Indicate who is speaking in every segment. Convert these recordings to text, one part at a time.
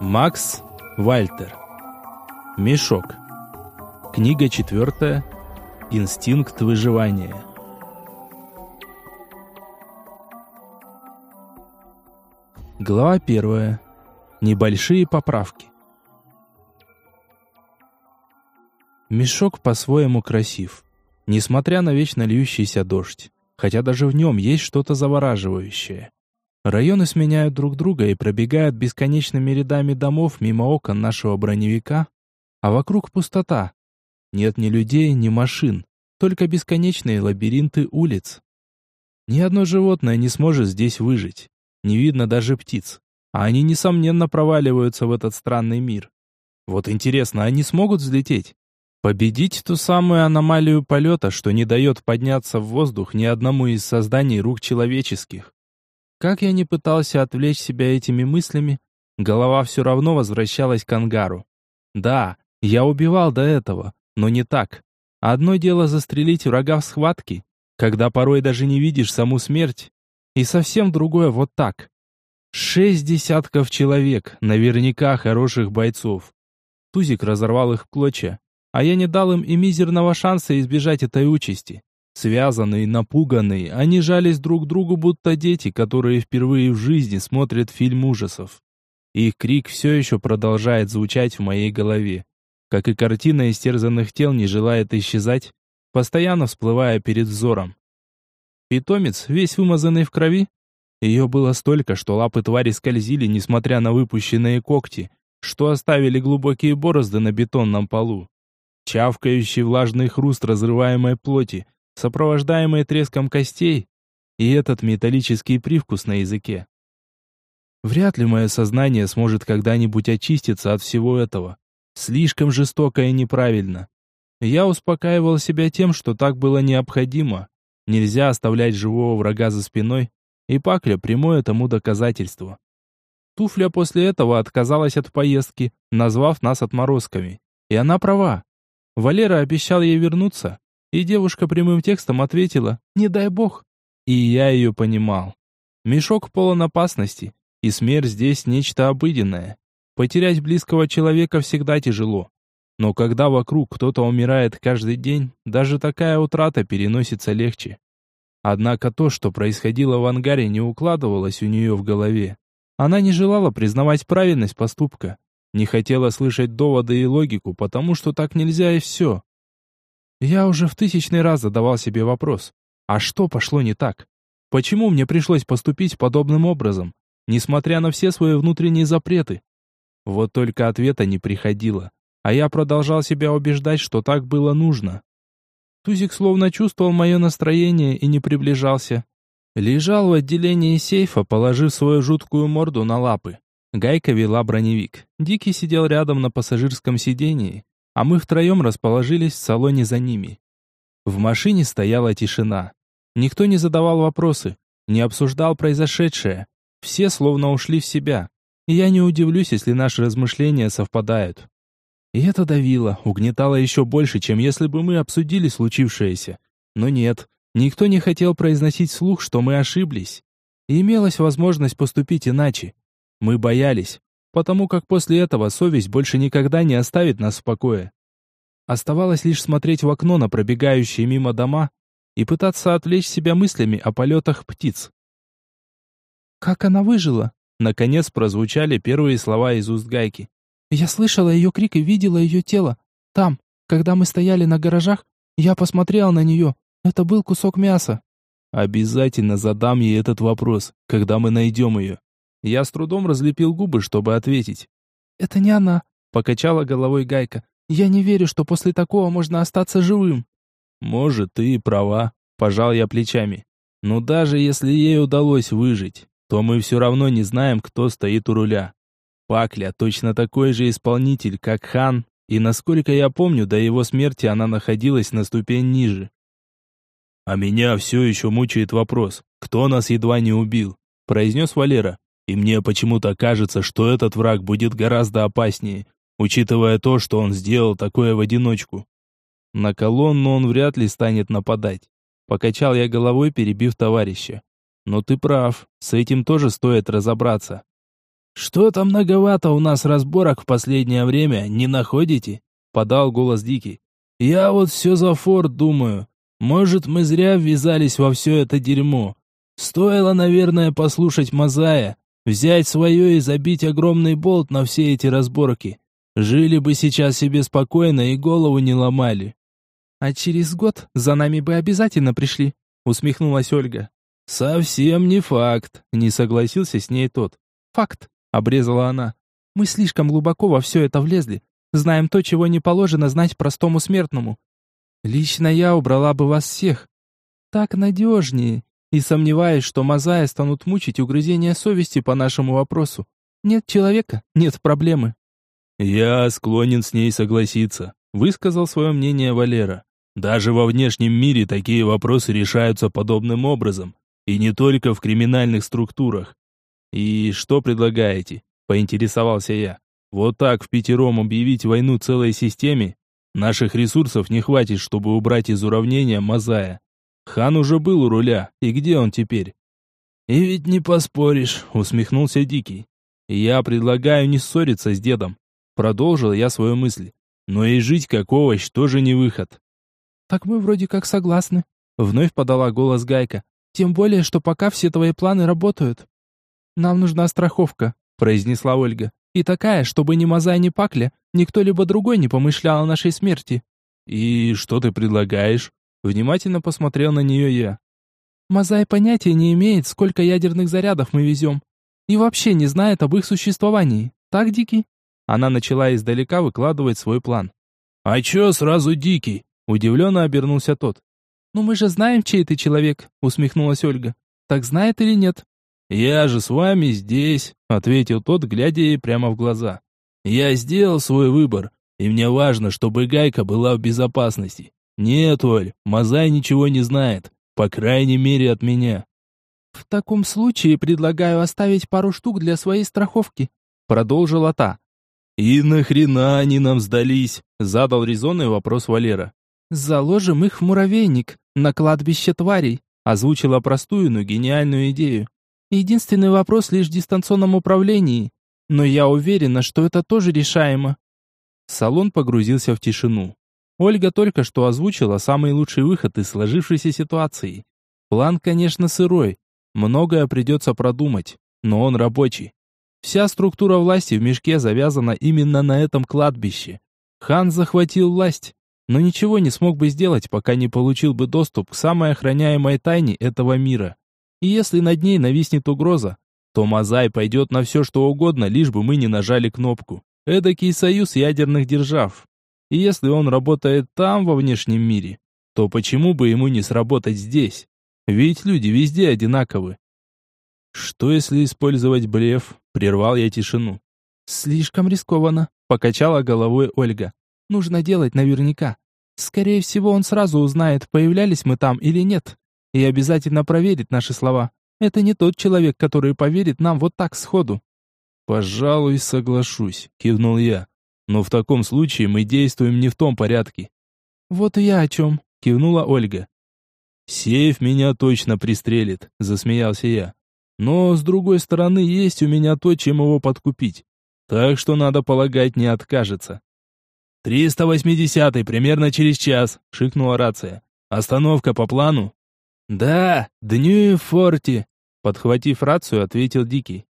Speaker 1: Макс Вальтер. Мешок. Книга четвертая. Инстинкт выживания. Глава первая. Небольшие поправки. Мешок по-своему красив, несмотря на вечно льющийся дождь, хотя даже в нем есть что-то завораживающее. Районы сменяют друг друга и пробегают бесконечными рядами домов мимо окон нашего броневика, а вокруг пустота. Нет ни людей, ни машин, только бесконечные лабиринты улиц. Ни одно животное не сможет здесь выжить. Не видно даже птиц. А они, несомненно, проваливаются в этот странный мир. Вот интересно, они смогут взлететь? Победить ту самую аномалию полета, что не дает подняться в воздух ни одному из созданий рук человеческих. Как я не пытался отвлечь себя этими мыслями, голова все равно возвращалась к ангару. Да, я убивал до этого, но не так. Одно дело застрелить врага в схватке, когда порой даже не видишь саму смерть, и совсем другое вот так. Шесть десятков человек, наверняка хороших бойцов. Тузик разорвал их в клочья, а я не дал им и мизерного шанса избежать этой участи. Связанные, напуганные, они жались друг к другу, будто дети, которые впервые в жизни смотрят фильм ужасов. Их крик все еще продолжает звучать в моей голове, как и картина истерзанных тел не желает исчезать, постоянно всплывая перед взором. Питомец, весь вымазанный в крови, ее было столько, что лапы твари скользили, несмотря на выпущенные когти, что оставили глубокие борозды на бетонном полу. Чавкающий влажный хруст разрываемой плоти – сопровождаемые треском костей, и этот металлический привкус на языке. Вряд ли мое сознание сможет когда-нибудь очиститься от всего этого. Слишком жестоко и неправильно. Я успокаивал себя тем, что так было необходимо. Нельзя оставлять живого врага за спиной, и Пакля прямое тому доказательство. Туфля после этого отказалась от поездки, назвав нас отморозками. И она права. Валера обещал ей вернуться, и девушка прямым текстом ответила «Не дай бог». И я ее понимал. Мешок полон опасности, и смерть здесь нечто обыденное. Потерять близкого человека всегда тяжело. Но когда вокруг кто-то умирает каждый день, даже такая утрата переносится легче. Однако то, что происходило в ангаре, не укладывалось у нее в голове. Она не желала признавать правильность поступка, не хотела слышать доводы и логику, потому что так нельзя и все. Я уже в тысячный раз задавал себе вопрос, а что пошло не так? Почему мне пришлось поступить подобным образом, несмотря на все свои внутренние запреты? Вот только ответа не приходило, а я продолжал себя убеждать, что так было нужно. Тузик словно чувствовал мое настроение и не приближался. Лежал в отделении сейфа, положив свою жуткую морду на лапы. Гайка вела броневик. Дикий сидел рядом на пассажирском сидении, а мы втроем расположились в салоне за ними. В машине стояла тишина. Никто не задавал вопросы, не обсуждал произошедшее. Все словно ушли в себя. И я не удивлюсь, если наши размышления совпадают. И это давило, угнетало еще больше, чем если бы мы обсудили случившееся. Но нет, никто не хотел произносить вслух, что мы ошиблись. И имелась возможность поступить иначе. Мы боялись, потому как после этого совесть больше никогда не оставит нас в покое. Оставалось лишь смотреть в окно на пробегающие мимо дома и пытаться отвлечь себя мыслями о полетах птиц. «Как она выжила?» Наконец прозвучали первые слова из уст Гайки. «Я слышала ее крик и видела ее тело. Там, когда мы стояли на гаражах, я посмотрел на нее. Это был кусок мяса». «Обязательно задам ей этот вопрос, когда мы найдем ее». Я с трудом разлепил губы, чтобы ответить. «Это не она», — покачала головой Гайка. «Я не верю, что после такого можно остаться живым». «Может, ты и права», — пожал я плечами. «Но даже если ей удалось выжить, то мы все равно не знаем, кто стоит у руля. Пакля точно такой же исполнитель, как Хан, и, насколько я помню, до его смерти она находилась на ступень ниже. «А меня все еще мучает вопрос, кто нас едва не убил?» – произнес Валера. И мне почему-то кажется, что этот враг будет гораздо опаснее, учитывая то, что он сделал такое в одиночку. На колонну он вряд ли станет нападать. Покачал я головой, перебив товарища. Но ты прав, с этим тоже стоит разобраться. «Что-то многовато у нас разборок в последнее время, не находите?» — подал голос Дикий. «Я вот все за форт думаю. Может, мы зря ввязались во все это дерьмо. Стоило, наверное, послушать Мазая, взять свое и забить огромный болт на все эти разборки. Жили бы сейчас себе спокойно и голову не ломали».
Speaker 2: «А через год за нами бы обязательно пришли», — усмехнулась Ольга.
Speaker 1: «Совсем не факт», — не согласился с ней тот.
Speaker 2: «Факт», — обрезала она. «Мы слишком глубоко во все это влезли. Знаем то, чего не положено знать простому смертному. Лично я убрала бы вас всех. Так надежнее. И сомневаюсь, что Мазая станут мучить угрызения совести по нашему вопросу. Нет человека, нет проблемы».
Speaker 1: «Я склонен с ней согласиться», — высказал свое мнение Валера. «Даже во внешнем мире такие вопросы решаются подобным образом. И не только в криминальных структурах. И что предлагаете? Поинтересовался я. Вот так в пятером объявить войну целой системе? Наших ресурсов не хватит, чтобы убрать из уравнения Мазая. Хан уже был у руля, и где он теперь? И ведь не поспоришь, усмехнулся Дикий. Я предлагаю не ссориться с дедом. Продолжил я свою мысль. Но и жить как овощ тоже не выход.
Speaker 2: Так мы вроде как согласны. Вновь подала голос Гайка. Тем более, что пока все твои планы работают. Нам нужна страховка, произнесла Ольга. И такая, чтобы ни Мазай, ни Пакля, никто либо другой не помышлял о нашей смерти.
Speaker 1: И что ты предлагаешь? Внимательно посмотрел на нее я.
Speaker 2: Мазай понятия не имеет, сколько ядерных зарядов мы везем. И вообще не знает об их существовании. Так, Дикий?
Speaker 1: Она начала издалека выкладывать свой план. «А чё сразу Дикий?» Удивленно обернулся тот.
Speaker 2: «Ну мы же знаем, чей ты человек», — усмехнулась Ольга. «Так знает или нет?»
Speaker 1: «Я же с вами здесь», — ответил тот, глядя ей прямо в глаза. «Я сделал свой выбор, и мне важно, чтобы Гайка была в безопасности. Нет, Оль, Мазай ничего не знает, по крайней мере от меня».
Speaker 2: «В таком случае предлагаю оставить пару штук для своей страховки», — продолжила та.
Speaker 1: «И нахрена они нам сдались?» — задал резонный вопрос Валера.
Speaker 2: «Заложим их в муравейник, на кладбище тварей», озвучила простую, но гениальную идею. «Единственный вопрос лишь в дистанционном управлении, но я уверена, что это тоже решаемо».
Speaker 1: Салон погрузился в тишину. Ольга только что озвучила самый лучший выход из сложившейся ситуации. План, конечно, сырой, многое придется продумать, но он рабочий. Вся структура власти в мешке завязана именно на этом кладбище. Хан захватил власть, но ничего не смог бы сделать, пока не получил бы доступ к самой охраняемой тайне этого мира. И если над ней нависнет угроза, то Мазай пойдет на все что угодно, лишь бы мы не нажали кнопку. Эдакий союз ядерных держав. И если он работает там, во внешнем мире, то почему бы ему не сработать здесь? Ведь люди везде одинаковы. Что если использовать блеф? Прервал я тишину.
Speaker 2: Слишком рискованно, покачала головой Ольга. Нужно делать наверняка. Скорее всего, он сразу узнает, появлялись мы там или нет, и обязательно проверит наши слова. Это не тот человек, который поверит нам вот так сходу.
Speaker 1: Пожалуй, соглашусь, кивнул я. Но в таком случае мы действуем не в том порядке.
Speaker 2: Вот и я о чем, кивнула Ольга.
Speaker 1: Сейф меня точно пристрелит, засмеялся я. Но с другой стороны, есть у меня то, чем его подкупить. Так что надо полагать, не откажется. «Триста восьмидесятый, примерно через час», — шикнула рация. «Остановка по плану?» «Да, дню в форте», — подхватив рацию, ответил Дикий.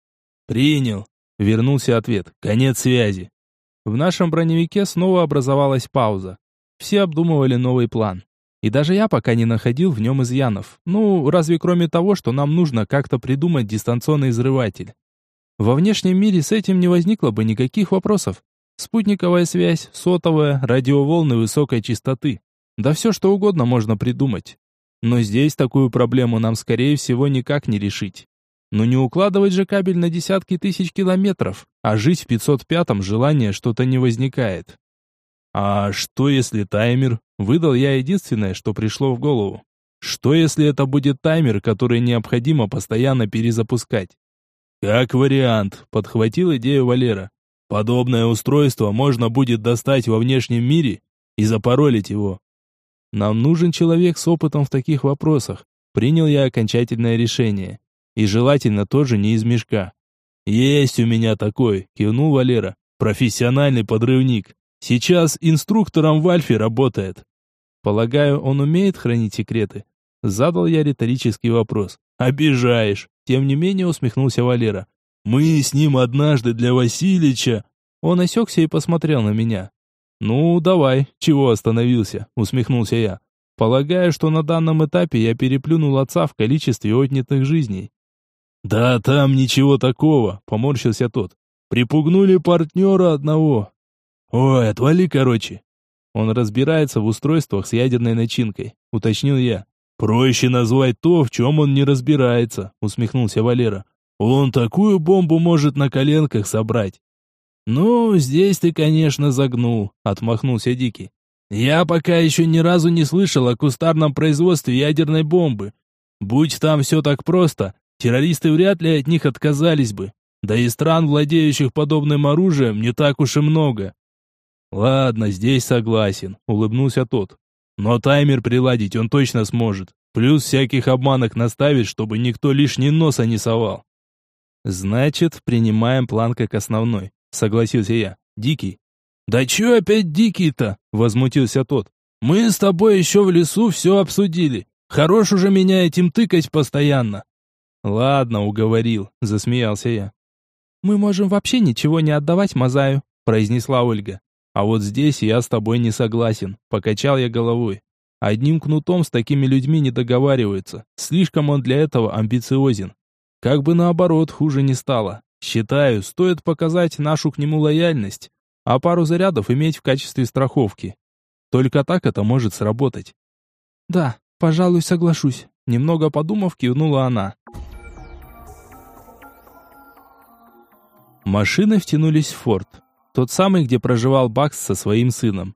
Speaker 1: «Принял», — вернулся ответ. «Конец связи». В нашем броневике снова образовалась пауза. Все обдумывали новый план. И даже я пока не находил в нем изъянов. Ну, разве кроме того, что нам нужно как-то придумать дистанционный взрыватель. Во внешнем мире с этим не возникло бы никаких вопросов. Спутниковая связь, сотовая, радиоволны высокой частоты. Да все что угодно можно придумать. Но здесь такую проблему нам, скорее всего, никак не решить. Но не укладывать же кабель на десятки тысяч километров, а жить в 505-м желания что-то не возникает. А что если таймер? Выдал я единственное, что пришло в голову. Что если это будет таймер, который необходимо постоянно перезапускать? Как вариант, подхватил идею Валера. Подобное устройство можно будет достать во внешнем мире и запаролить его. Нам нужен человек с опытом в таких вопросах. Принял я окончательное решение. И желательно тоже не из мешка. «Есть у меня такой», — кивнул Валера. «Профессиональный подрывник. Сейчас инструктором в Альфе работает».
Speaker 2: «Полагаю, он умеет хранить секреты?» Задал я риторический вопрос.
Speaker 1: «Обижаешь!» Тем не менее усмехнулся Валера. «Мы с ним однажды для Васильича...»
Speaker 2: Он осекся и посмотрел на меня. «Ну, давай, чего остановился?» Усмехнулся я. «Полагаю, что на данном этапе я переплюнул отца в количестве отнятых жизней».
Speaker 1: «Да там ничего такого», — поморщился тот. «Припугнули партнера одного». «Ой, отвали, короче».
Speaker 2: «Он разбирается в устройствах с ядерной начинкой», — уточнил я.
Speaker 1: «Проще назвать то, в чем он не разбирается», — усмехнулся Валера. «Он такую бомбу может на коленках собрать».
Speaker 2: «Ну, здесь ты, конечно, загнул», — отмахнулся Дикий.
Speaker 1: «Я пока еще ни разу не слышал о кустарном производстве ядерной бомбы. Будь там все так просто, террористы вряд ли от них отказались бы. Да и стран, владеющих подобным оружием, не так уж и много».
Speaker 2: «Ладно, здесь согласен», — улыбнулся тот.
Speaker 1: Но таймер приладить он точно сможет. Плюс всяких обманок наставить, чтобы никто лишний носа не совал.
Speaker 2: Значит, принимаем план как основной, согласился я. Дикий.
Speaker 1: Да чё опять дикий-то? Возмутился тот. Мы с тобой еще в лесу все обсудили. Хорош уже меня этим тыкать постоянно.
Speaker 2: Ладно, уговорил, засмеялся я. Мы можем вообще ничего не отдавать Мазаю, произнесла Ольга. А вот здесь я с тобой не согласен, покачал я головой. Одним кнутом с такими людьми не договариваются. Слишком он для этого амбициозен. Как бы наоборот, хуже не стало. Считаю, стоит показать нашу к нему лояльность, а пару зарядов иметь в качестве страховки. Только так это может сработать. Да, пожалуй, соглашусь. Немного подумав, кивнула она. Машины втянулись в форт. Тот самый, где проживал Бакс со своим сыном.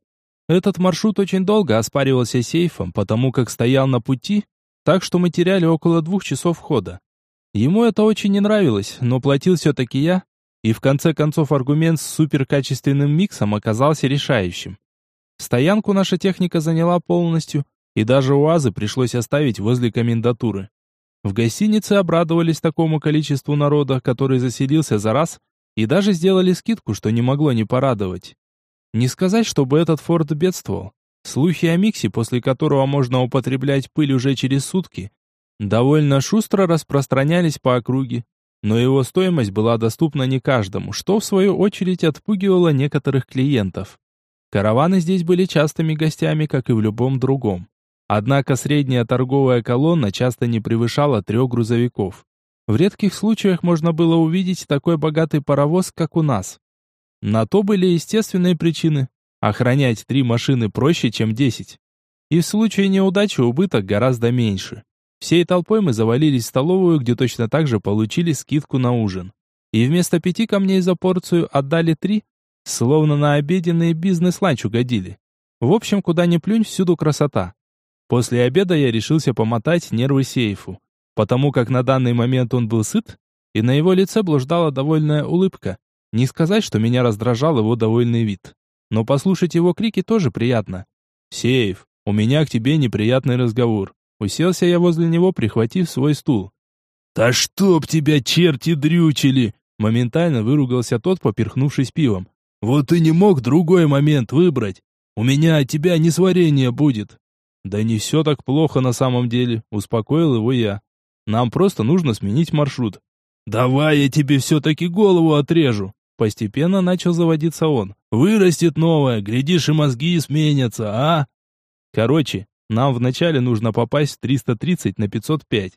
Speaker 2: Этот маршрут очень долго оспаривался сейфом, потому как стоял на пути, так что мы теряли около двух часов хода. Ему это очень не нравилось, но платил все-таки я, и в конце концов аргумент с суперкачественным миксом оказался решающим. Стоянку наша техника заняла полностью, и даже УАЗы пришлось оставить возле комендатуры. В гостинице обрадовались такому количеству народа, который заселился за раз, и даже сделали скидку, что не могло не порадовать. Не сказать, чтобы этот форт бедствовал. Слухи о миксе, после которого можно употреблять пыль уже через сутки, довольно шустро распространялись по округе, но его стоимость была доступна не каждому, что в свою очередь отпугивало некоторых клиентов. Караваны здесь были частыми гостями, как и в любом другом. Однако средняя торговая колонна часто не превышала трех грузовиков. В редких случаях можно было увидеть такой богатый паровоз, как у нас. На то были естественные причины. Охранять три машины проще, чем десять. И в случае неудачи убыток гораздо меньше. Всей толпой мы завалились в столовую, где точно так же получили скидку на ужин. И вместо пяти камней за порцию отдали три, словно на обеденный бизнес-ланч угодили. В общем, куда ни плюнь, всюду красота. После обеда я решился помотать нервы сейфу потому как на данный момент он был сыт, и на его лице блуждала довольная улыбка. Не сказать, что меня раздражал его довольный вид. Но послушать его крики тоже приятно. «Сейф, у меня к тебе неприятный разговор». Уселся я возле него, прихватив свой стул.
Speaker 1: «Да чтоб тебя черти дрючили!»
Speaker 2: Моментально выругался тот, поперхнувшись пивом.
Speaker 1: «Вот ты не мог другой момент выбрать. У меня от тебя несварение будет».
Speaker 2: «Да не все так плохо на самом деле», — успокоил его я. Нам просто нужно сменить маршрут.
Speaker 1: Давай я тебе все-таки голову отрежу.
Speaker 2: Постепенно начал заводиться он.
Speaker 1: Вырастет новое, глядишь и мозги сменятся, а?
Speaker 2: Короче, нам вначале нужно попасть в 330 на 505.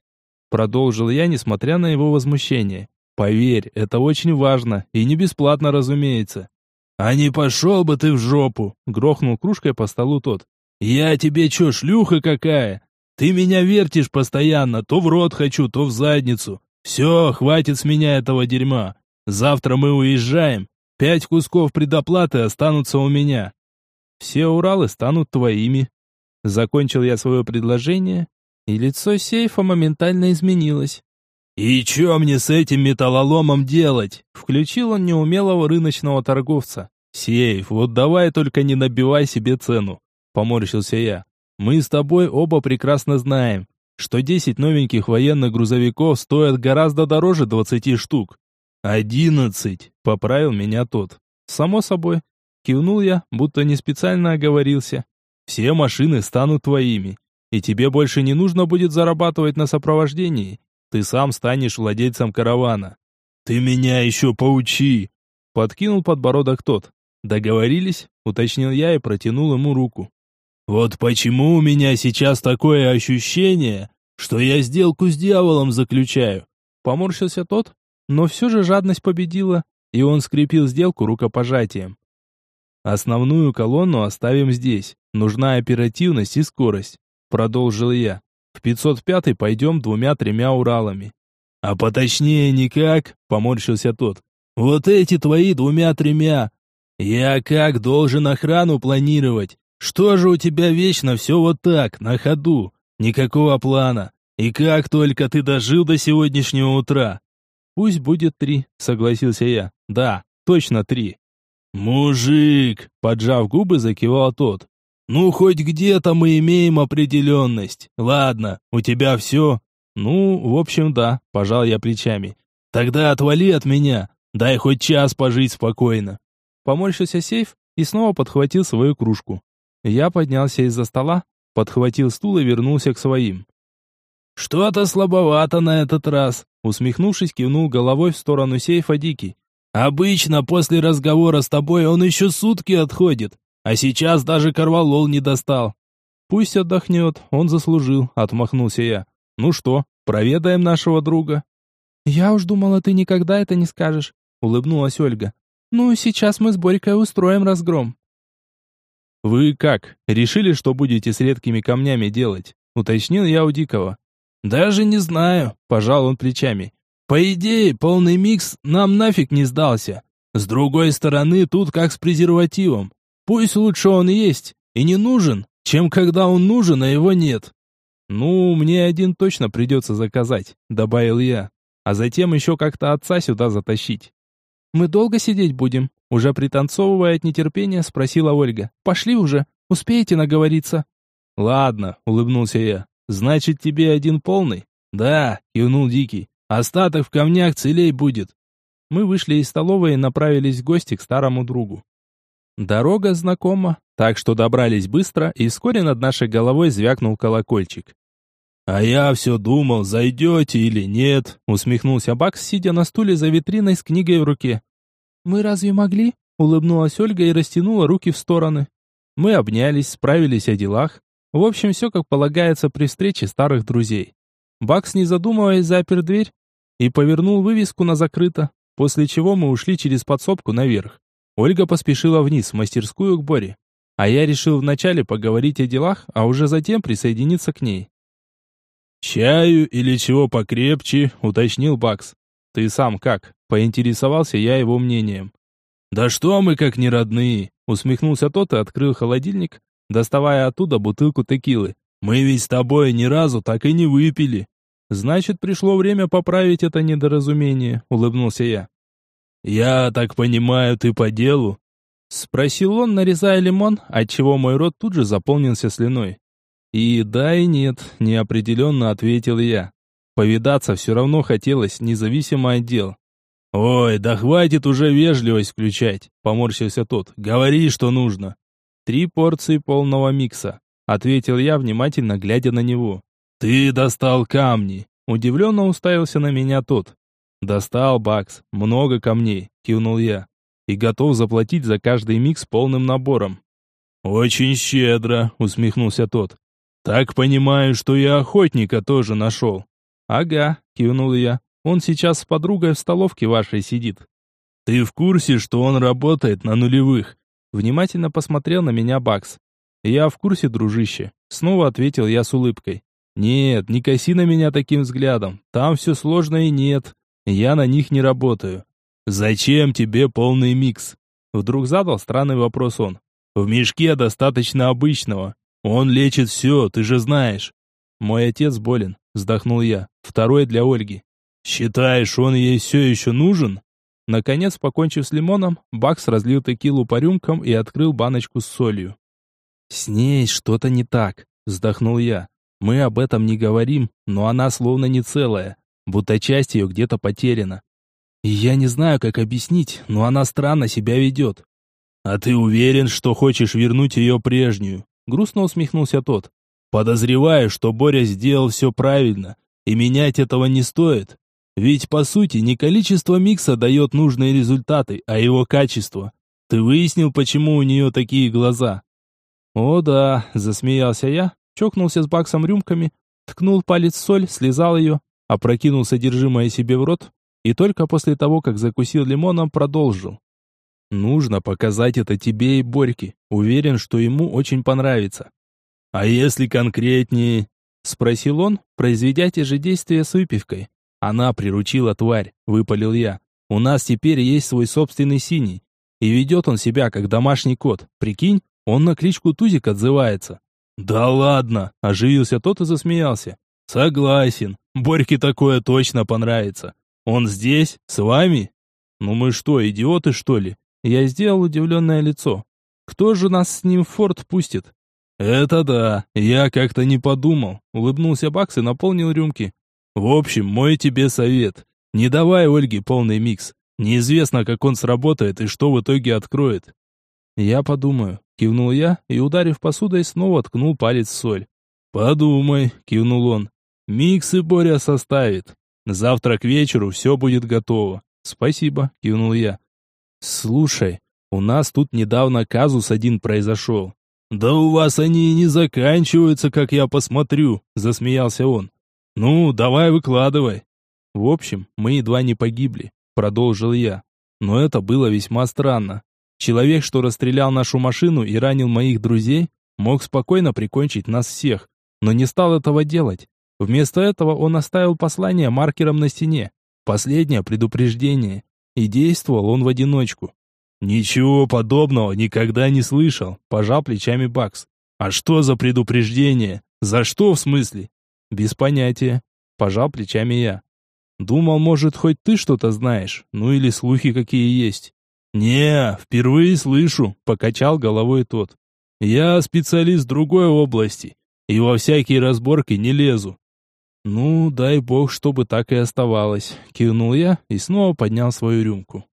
Speaker 2: Продолжил я, несмотря на его возмущение. Поверь, это очень важно, и не бесплатно, разумеется.
Speaker 1: А не пошел бы ты в жопу, грохнул кружкой по столу тот. Я тебе че, шлюха какая? Ты меня вертишь постоянно, то в рот хочу, то в задницу. Все, хватит с меня этого дерьма. Завтра мы уезжаем. Пять кусков предоплаты останутся у меня.
Speaker 2: Все Уралы станут твоими. Закончил я свое предложение, и лицо сейфа моментально изменилось.
Speaker 1: «И что мне с этим металлоломом делать?»
Speaker 2: Включил он неумелого рыночного торговца. «Сейф, вот давай только не набивай себе цену», — поморщился я. Мы с тобой оба прекрасно знаем, что 10 новеньких военных грузовиков стоят гораздо дороже 20 штук.
Speaker 1: «Одиннадцать!» — поправил меня тот. «Само собой». Кивнул я, будто не специально оговорился. «Все машины станут твоими, и тебе больше не нужно будет зарабатывать на сопровождении. Ты сам станешь владельцем каравана». «Ты меня еще поучи!» — подкинул подбородок тот. «Договорились?» — уточнил я и протянул ему руку. «Вот почему у меня сейчас такое ощущение, что я сделку с дьяволом заключаю?» Поморщился тот, но все же жадность победила, и он скрепил сделку рукопожатием. «Основную колонну оставим здесь. Нужна оперативность и скорость», — продолжил я. «В 505-й пойдем двумя-тремя Уралами». «А поточнее никак», — поморщился тот. «Вот эти твои двумя-тремя. Я как должен охрану планировать? Что же у тебя вечно все вот так, на ходу? Никакого плана. И как только ты дожил до сегодняшнего утра? «Пусть будет три», — согласился я. «Да, точно три». «Мужик!» — поджав губы, закивал тот. «Ну, хоть где-то мы имеем определенность. Ладно, у тебя все?» «Ну, в общем, да», — пожал я плечами. «Тогда отвали от меня. Дай хоть час пожить спокойно». Поморщился сейф и снова подхватил свою кружку. Я поднялся из-за стола, подхватил стул и вернулся к своим. «Что-то слабовато на этот раз», усмехнувшись, кивнул головой в сторону сейфа Дикий. «Обычно после разговора с тобой он еще сутки отходит, а сейчас даже корвалол не достал». «Пусть отдохнет, он заслужил», — отмахнулся я. «Ну что, проведаем нашего друга?» «Я уж думала, ты никогда это не скажешь», — улыбнулась Ольга. «Ну, сейчас мы с Борькой устроим разгром». «Вы как, решили, что будете с редкими камнями делать?» — уточнил я у Дикого. «Даже не знаю», — пожал он плечами. «По идее, полный микс нам нафиг не сдался. С другой стороны, тут как с презервативом. Пусть лучше он есть и не нужен, чем когда он нужен, а его нет». «Ну, мне один точно придется заказать», — добавил я. «А затем еще как-то отца сюда затащить». «Мы долго сидеть будем?» Уже пританцовывая от нетерпения, спросила Ольга. «Пошли уже, успеете наговориться?» «Ладно», — улыбнулся я. Значит, тебе один полный? Да, кивнул Дикий. Остаток в камнях целей будет. Мы вышли из столовой и направились в гости к старому другу. Дорога знакома, так что добрались быстро, и вскоре над нашей головой звякнул колокольчик. «А я все думал, зайдете или нет», — усмехнулся Бакс, сидя на стуле за витриной с книгой в руке. «Мы разве могли?» — улыбнулась Ольга и растянула руки в стороны. Мы обнялись, справились о делах, в общем, все как полагается при встрече старых друзей. Бакс, не задумываясь, запер дверь и повернул вывеску на закрыто, после чего мы ушли через подсобку наверх. Ольга поспешила вниз, в мастерскую к Боре. А я решил вначале поговорить о делах, а уже затем присоединиться к ней. «Чаю или чего покрепче?» — уточнил Бакс. «Ты сам как?» — поинтересовался я его мнением. «Да что мы как не родные!» — усмехнулся тот и открыл холодильник, доставая оттуда бутылку текилы. «Мы ведь с тобой ни разу так и не выпили». «Значит, пришло время поправить это недоразумение», — улыбнулся я. «Я так понимаю, ты по делу?» Спросил он, нарезая лимон, отчего мой рот тут же заполнился слюной. «И да, и нет», — неопределенно ответил я. Повидаться все равно хотелось, независимо от дел. «Ой, да хватит уже вежливость включать», — поморщился тот. «Говори, что нужно». «Три порции полного микса», — ответил я, внимательно глядя на него. «Ты достал камни!» — удивленно уставился на меня тот. «Достал, Бакс, много камней», — кивнул я. «И готов заплатить за каждый микс полным набором». «Очень щедро», — усмехнулся тот. «Так понимаю, что и охотника тоже нашел». «Ага», — кивнул я. «Он сейчас с подругой в столовке вашей сидит». «Ты в курсе, что он работает на нулевых?» Внимательно посмотрел на меня Бакс. «Я в курсе, дружище», — снова ответил я с улыбкой. «Нет, не коси на меня таким взглядом. Там все сложно и нет. Я на них не работаю». «Зачем тебе полный микс?» Вдруг задал странный вопрос он. «В мешке достаточно обычного. Он лечит все, ты же знаешь». «Мой отец болен», — вздохнул я. «Второй для Ольги». «Считаешь, он ей все еще нужен?» Наконец, покончив с лимоном, Бакс разлил текилу по рюмкам и открыл баночку с солью. «С ней что-то не так», — вздохнул я. «Мы об этом не говорим, но она словно не целая, будто часть ее где-то потеряна». И я не знаю, как объяснить, но она странно себя ведет. А ты уверен, что хочешь вернуть ее прежнюю? Грустно усмехнулся тот. Подозреваю, что Боря сделал все правильно, и менять этого не стоит. Ведь, по сути, не количество микса дает нужные результаты, а его качество. Ты выяснил, почему у нее такие глаза? О да, засмеялся я, чокнулся с баксом рюмками, ткнул палец в соль, слезал ее, опрокинул содержимое себе в рот и только после того, как закусил лимоном, продолжил. Нужно показать это тебе и Борьке. Уверен, что ему очень понравится. А если конкретнее? Спросил он, произведя те же действия с выпивкой. Она приручила тварь, выпалил я. У нас теперь есть свой собственный синий. И ведет он себя как домашний кот. Прикинь, он на кличку Тузик отзывается. Да ладно, оживился тот и засмеялся. Согласен, Борьке такое точно понравится. Он здесь, с вами? Ну мы что, идиоты, что ли? Я сделал удивленное лицо. Кто же нас с ним в форт пустит? Это да, я как-то не подумал. Улыбнулся Бакс и наполнил рюмки. В общем, мой тебе совет. Не давай Ольге полный микс. Неизвестно, как он сработает и что в итоге откроет. Я подумаю, кивнул я и, ударив посудой, снова ткнул палец в соль. Подумай, кивнул он. Миксы Боря составит. Завтра к вечеру все будет готово. Спасибо, кивнул я. Слушай, у нас тут недавно казус один произошел. Да у вас они и не заканчиваются, как я посмотрю, засмеялся он. Ну, давай выкладывай. В общем, мы едва не погибли, продолжил я. Но это было весьма странно. Человек, что расстрелял нашу машину и ранил моих друзей, мог спокойно прикончить нас всех, но не стал этого делать. Вместо этого он оставил послание маркером на стене. Последнее предупреждение. И действовал он в одиночку. «Ничего подобного никогда не слышал», – пожал плечами Бакс. «А что за предупреждение? За что в смысле?» «Без понятия», – пожал плечами я. «Думал, может, хоть ты что-то знаешь, ну или слухи какие есть». «Не, впервые слышу», – покачал головой тот. «Я специалист другой области, и во всякие разборки не лезу. «Ну, дай бог, чтобы так и оставалось», — кивнул я и снова поднял свою рюмку.